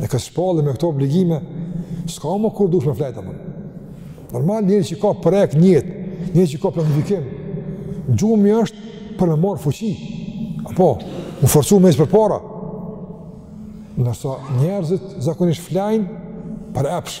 Në këtë shpallë me këto obligime, s'ka më kur dush me flejt apo. Normal njeri që ka projekt n'jetë, njeri që ka planifikim, gjumi është për me marrë fuqi, apo, m'u forcu me ecë përpara. Ndërsa njerëzit zakonisht flajnë për epsh,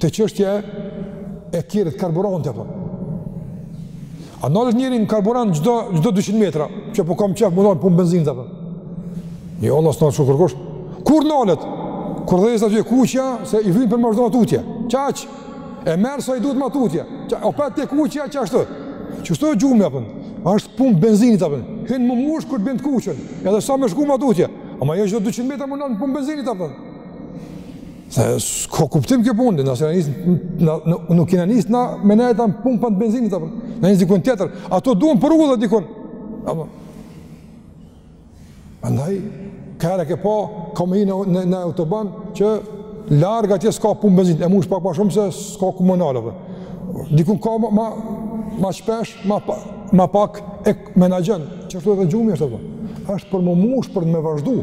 Te çështja e kerrit, karburanti apo. A nalet njeri në karburant çdo çdo 200 metra, që po kam qef m'u nal n'pumpë benzinit apo. Jo, vallah s'nalet kërkush. Kur nalet? Kur dhezet e kuqja se i vyn për me vazhdu tutje. Qaq. E merr sa i duhet ma tutje. Qaq, o pa te kuqja qashtu. Qashtu edhe gjumi apo. Është pumpë benzinit apo. Hyn me mush kur bjen te kuqja. Edhe sa me shku ma tutje. Ama jo çdo 200 metra m'u nal n'pumpë benzinit apo. Se s'ka kuptim kjo punë, nëse na nis në në nuk kena nis na me nejt n'pumpa të benzinit apo. Kena nis dikun tjetër, ato duhen për rrugë dikun. Apo. Andaj ka herë që po ka me në në, në autoban që larg atje s'ka pumpë benzinit, e mush pak më shumë se s'ka ku m'u nal apo. Dikun ka më më më shpesh, më pa, më pak e menaxhon. Qashtu edhe gjumi është apo? Është për m'u mush për me vazhdu.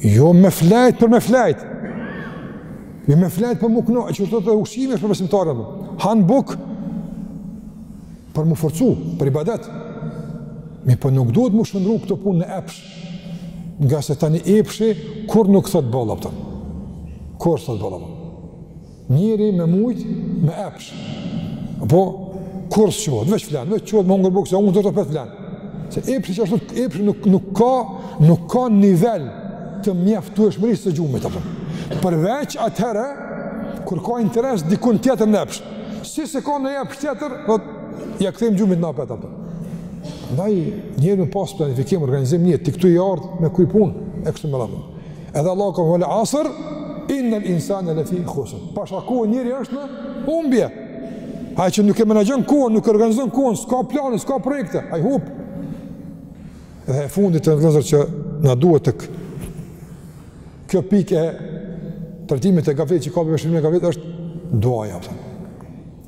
Jo me flejt për me flejt. Jo me flejt për m'u kënaq, qashtu edhe ushqimi është për besimtarët. Po. Han bukë për m'u forcu, për ibadet. Mirëpo nuk duhet m'u shndërru këto punë në epsh. Nga se tani epshi, kur nuk thot boll, apo. Kur thot boll, apo. Njeri me mujt, me epsh. Apo, kurrë s'çohet, veç flen, veç çohet me hongër bukë, se unë tash apet flen. Se epshi qashtu, epshi nuk, nuk ka, nuk ka nivel të mjaftueshmërisë së gjumit, apo. Përveç atëherë, kur ka interes dikun tjetër në epsh. Si s'e ka në epsh tjetër, do ia kthejmë gjumit apet, apo. Prandaj, njeri me pas planifikim, organizim një, ti këtu je ardhë me kry punë, e kështu me radhë. Edhe Allah ka vel asër, innel insane le fi khusër. Pasha kohën njeri është në humbje. Ai që nuk e menaxhon kohën, nuk e organizon kohën, s'ka plane, s'ka projekte, ai hup. Dhe e fundit të nderuar vëllezër që na duhet te kjo pikë e trajtimit të gafletit që ka për shërimin e gafletit është duaja. Përta.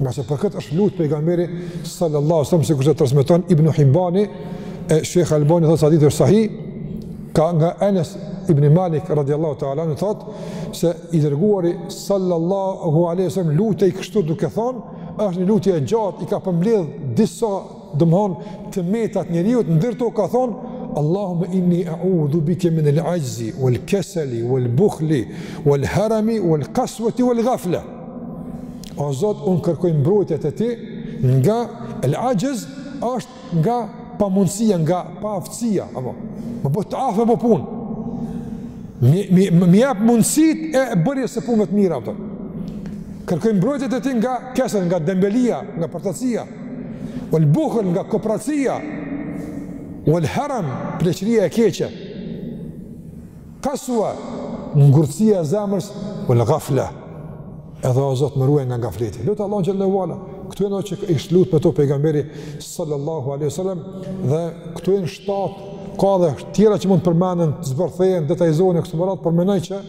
Nga se për këtë është lutë pejgamberi sallallahu sallam sikurse e transmeton Ibn Hibani e Shejh Albani thotë se hadithi është sahih ka nga Enes Ibn Malik radiallahu ta'ala anhu thotë se i dërguari sallallahu aleyhi sallam lutej kështu duke thonë është një lutje e gjatë i ka përmledh disa Domethonë, të metat e njeriut, ndër to ka thonë, Allahume inni eudhu bike min el ajzi, u el keseli, u el bukhli, u el harami, u el kasveti, u el gafle. O Zot, unë kërkoj mbrojtje te ti nga el ajz, është nga pamundësia, nga paaftësia, apo, më bë të aftë me bo punë. M'i, m'i, m'i jap mundësitë e bërjes së punëve të mira, apo. Kërkoj mbrojtje te ti nga kesel, nga dembelia, nga përtacia. Wal bukhl nga kopracia. Wal haram pleqëria e keqe. Kaswa ngurtësia e zemrës, wal ghafla. Edhe o Zot më ruaj nga gafleti. Lut Allahun xhelle ue ala. Këto janë që është lutë me to pejgamberi sallallahu alaihi wasallam dhe këto janë shtatë ka dhe tjera që mund të përmenden, të zbërthehen, detajzohen e kështu me radhë, por mendoj që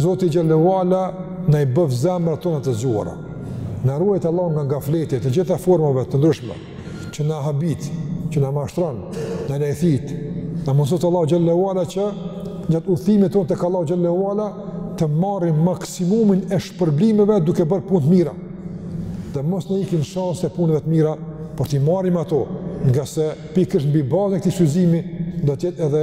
Zoti xhelle ue ala na i bëftë zemrat tona të zgjuara. Na ruajt Allah nga gafleti i të gjitha formave të ndryshme që na habit, që na mashtron, na lajthit. Na mundësoftë Allahu xhelle ue ala që gjatë udhëtimit tonë tek Allahu xhelle ue ala të marrim maksimumin e shpërblimeve duke bërë punë të mira. Dhe mos na ikin shanset e punëve të mira, por t'i marrim ato, nga se pikërisht mbi bazën e këtij shfrytëzimi do të jetë edhe